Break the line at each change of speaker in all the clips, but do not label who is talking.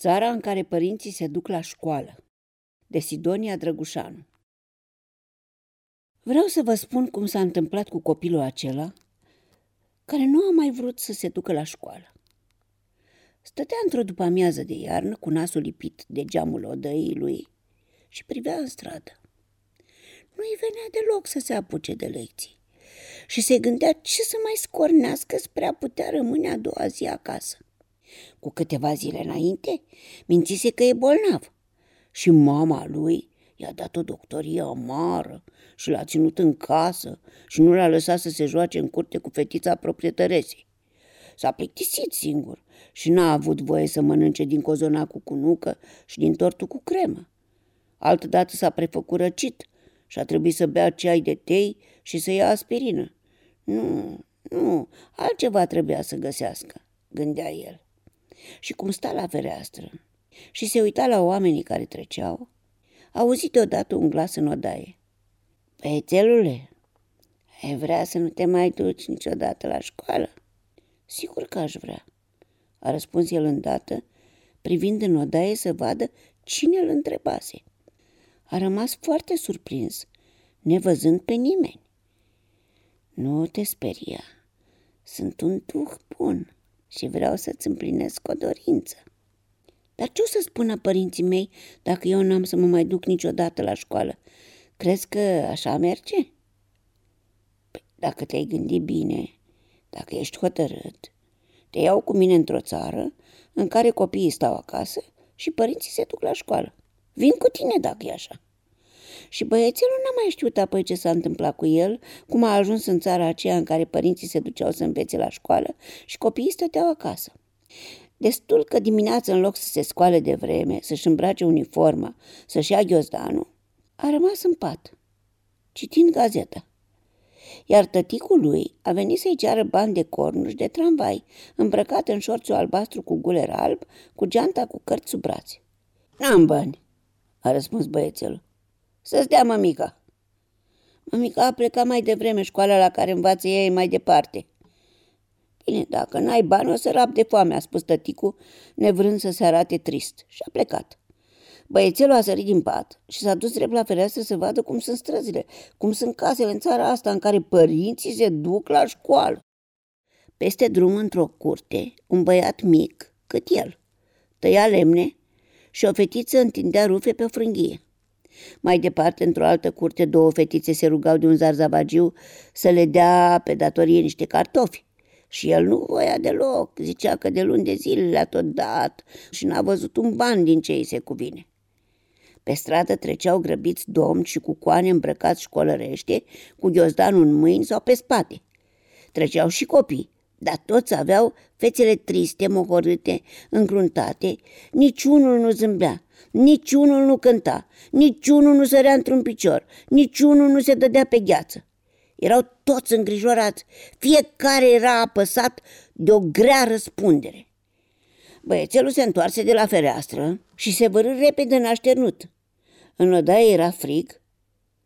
Țara în care părinții se duc la școală de Sidonia Drăgușanu Vreau să vă spun cum s-a întâmplat cu copilul acela care nu a mai vrut să se ducă la școală. Stătea într-o după-amiază de iarnă cu nasul lipit de geamul odăii lui și privea în stradă. Nu-i venea deloc să se apuce de lecții și se gândea ce să mai scornească spre a putea rămâne a doua zi acasă. Cu câteva zile înainte, mințise că e bolnav și mama lui i-a dat o doctorie amară și l-a ținut în casă și nu l-a lăsat să se joace în curte cu fetița proprietăresei. S-a plictisit singur și n-a avut voie să mănânce din cozona cu cunucă și din tortul cu cremă. Altădată s-a prefăcut răcit și a trebuit să bea ceai de tei și să ia aspirină. Nu, nu, altceva trebuia să găsească, gândea el. Și cum sta la fereastră și se uita la oamenii care treceau, a auzit deodată un glas în odaie. Băiețelule, ai vrea să nu te mai duci niciodată la școală? Sigur că aș vrea, a răspuns el îndată, privind în odaie să vadă cine îl întrebase. A rămas foarte surprins, nevăzând pe nimeni. Nu te speria, sunt un duh bun și vreau să-ți împlinesc o dorință. Dar ce o să spună părinții mei dacă eu n-am să mă mai duc niciodată la școală? Crezi că așa merge? Păi, dacă te-ai gândit bine, dacă ești hotărât, te iau cu mine într-o țară în care copiii stau acasă și părinții se duc la școală. Vin cu tine dacă e așa. Și băiețelul n-a mai știut apoi ce s-a întâmplat cu el, cum a ajuns în țara aceea în care părinții se duceau să învețe la școală și copiii stăteau acasă. Destul că dimineața, în loc să se scoale de vreme, să-și îmbrace uniforma, să-și ia ghiozdanul, a rămas în pat, citind gazeta. Iar tăticul lui a venit să-i ceară bani de cornuș de tramvai, îmbrăcat în șorțul albastru cu guler alb, cu geanta cu cărți sub brațe. N-am bani, a răspuns băiețelul. Să-ți dea mămica. Mămica a plecat mai devreme, școala la care învață ei mai departe. Bine, dacă n-ai bani, o să rap de foame, a spus tăticul, nevrând să se arate trist. Și a plecat. Băiețelul a sărit din pat și s-a dus drept la fereastră să vadă cum sunt străzile, cum sunt casele în țara asta în care părinții se duc la școală. Peste drum, într-o curte, un băiat mic, cât el, tăia lemne și o fetiță întindea rufe pe o frânghie. Mai departe, într-o altă curte, două fetițe se rugau de un zarzavagiu să le dea pe datorie niște cartofi. Și el nu voia deloc, zicea că de luni de zile le-a tot dat și n-a văzut un ban din ce îi se cuvine. Pe stradă treceau grăbiți domni și cu coane îmbrăcați școlărește, cu ghiozdanul în mâini sau pe spate. Treceau și copii, dar toți aveau fețele triste, mohorâte, încruntate, niciunul nu zâmbea, niciunul nu cânta, niciunul nu sărea într-un picior, niciunul nu se dădea pe gheață. Erau toți îngrijorați, fiecare era apăsat de o grea răspundere. Băiețelul se întoarse de la fereastră și se vărâ repede în așternut. În odaie era frig,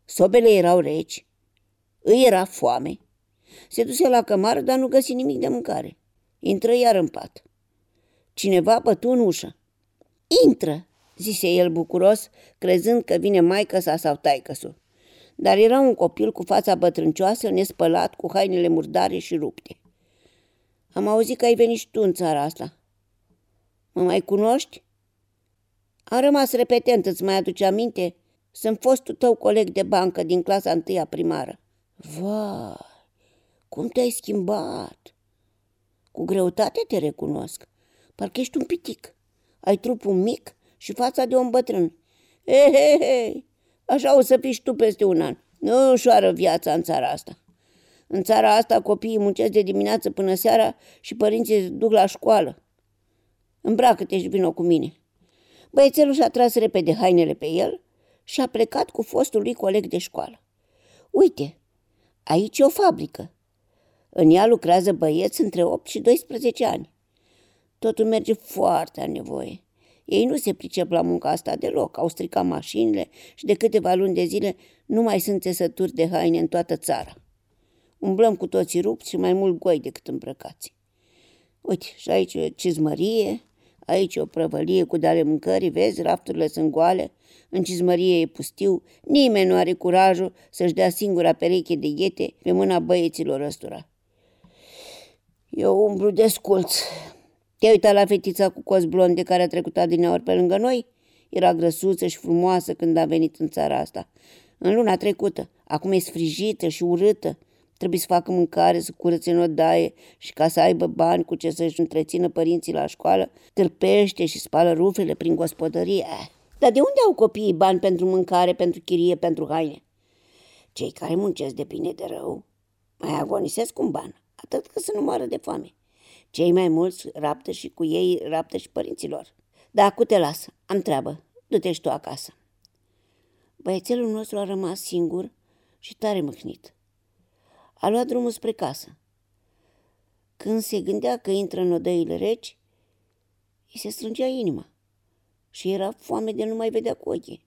sobele erau reci, îi era foame. Se duse la cămară, dar nu găsi nimic de mâncare. Intră iar în pat. Cineva bătu în ușă. Intră, zise el bucuros, crezând că vine maică sa sau taică Dar era un copil cu fața bătrâncioasă, nespălat, cu hainele murdare și rupte. Am auzit că ai venit și tu în țara asta. Mă mai cunoști? A rămas repetent, îți mai aduce aminte? Sunt fostul tău coleg de bancă din clasa întâia primară. Vai, cum te-ai schimbat! Cu greutate te recunosc. Parcă ești un pitic. Ai trupul mic și fața de om bătrân. He, he, he, așa o să fii și tu peste un an. Nu ușoară viața în țara asta. În țara asta copiii muncesc de dimineață până seara și părinții se duc la școală. Îmbracă-te și vină cu mine. Băiețelul și-a tras repede hainele pe el și a plecat cu fostul lui coleg de școală. Uite, aici e o fabrică. În ea lucrează băieți între 8 și 12 ani. Totul merge foarte a nevoie. Ei nu se pricep la munca asta deloc, au stricat mașinile și de câteva luni de zile nu mai sunt țesături de haine în toată țara. Umblăm cu toții rupți și mai mult goi decât îmbrăcați. Uite, și aici e cizmărie, Aici o prăvălie cu dale mâncării, vezi, rafturile sunt goale, în cizmărie e pustiu, nimeni nu are curajul să-și dea singura pereche de ghete pe mâna băieților ăstora. Eu umblu de sculț. Te-ai uitat la fetița cu cos blonde care a trecut adineori pe lângă noi? Era grăsuță și frumoasă când a venit în țara asta. În luna trecută. Acum e sfrijită și urâtă. Trebuie să facă mâncare, să curățe în odaie și ca să aibă bani cu ce să-și întrețină părinții la școală, târpește și spală rufele prin gospodărie. Dar de unde au copiii bani pentru mâncare, pentru chirie, pentru haine? Cei care muncesc de bine de rău mai agonisesc un ban, atât că să nu moară de foame. Cei mai mulți raptă și cu ei raptă și părinților. Da, cu te las, am treabă, du-te și tu acasă. Băiețelul nostru a rămas singur și tare mâhnit. A luat drumul spre casă. Când se gândea că intră în odăile reci, îi se strângea inima și era foame de nu mai vedea cu ochii.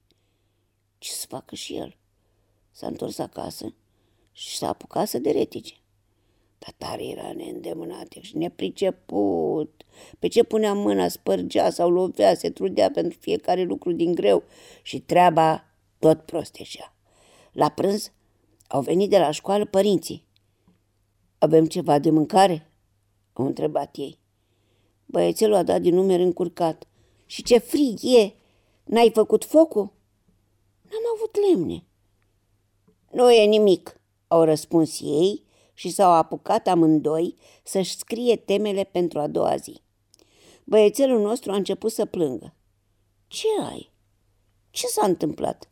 Ce să facă și el? S-a întors acasă și s-a apucat să deretice. Dar tare era neîndemânat și nepriceput. Pe ce punea mâna, spărgea sau lovea, se trudea pentru fiecare lucru din greu și treaba tot prosteșea. La prânz au venit de la școală părinții. Avem ceva de mâncare? Au întrebat ei. Băiețelul a dat din numeri încurcat. Și ce frig e! N-ai făcut focul? N-am avut lemne. Nu e nimic, au răspuns ei și s-au apucat amândoi să-și scrie temele pentru a doua zi. Băiețelul nostru a început să plângă. Ce ai? Ce s-a întâmplat?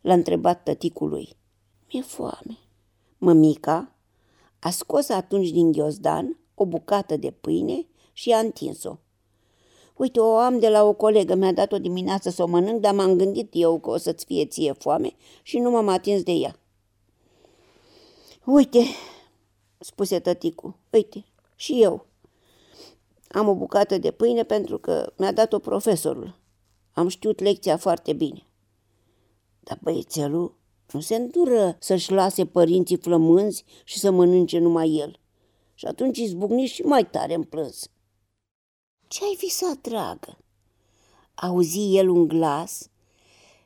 L-a întrebat tăticul lui. Mi-e foame. Mămica a scos atunci din ghiozdan o bucată de pâine și a întins-o. Uite, o am de la o colegă, mi-a dat o dimineață să o mănânc, dar m-am gândit eu că o să-ți fie ție foame și nu m-am atins de ea. Uite, spuse tăticu, uite, și eu. Am o bucată de pâine pentru că mi-a dat-o profesorul. Am știut lecția foarte bine. Dar băiețelul nu se îndură să-și lase părinții flămânzi și să mănânce numai el. Și atunci izbucni și mai tare în plâns. Ce ai visat, dragă? Auzi el un glas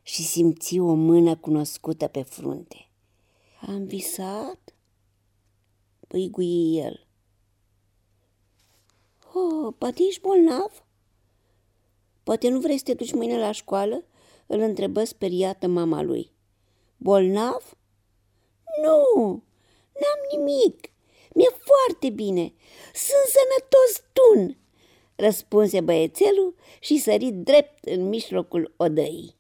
și simți o mână cunoscută pe frunte. Am visat? Păigui el. Oh, poate ești bolnav? Poate nu vrei să te duci mâine la școală? Îl întrebă speriată mama lui. Bolnav? Nu, n-am nimic. Mi-e foarte bine. Sunt sănătos tun, răspunse băiețelul și sări drept în mijlocul odăii.